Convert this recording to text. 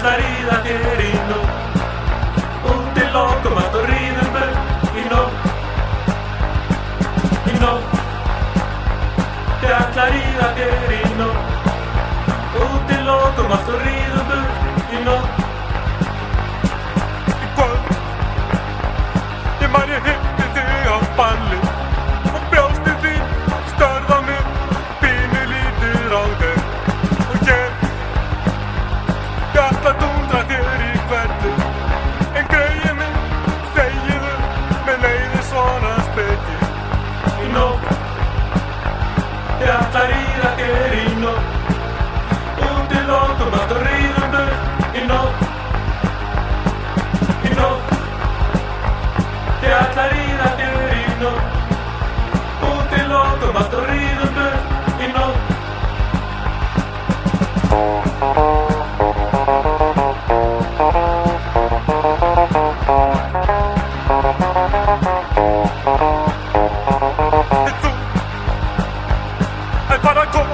Florida querido Un te loco ma torrido E no E no. Te a Florida querido Un te loco ma torrido I thought I'd con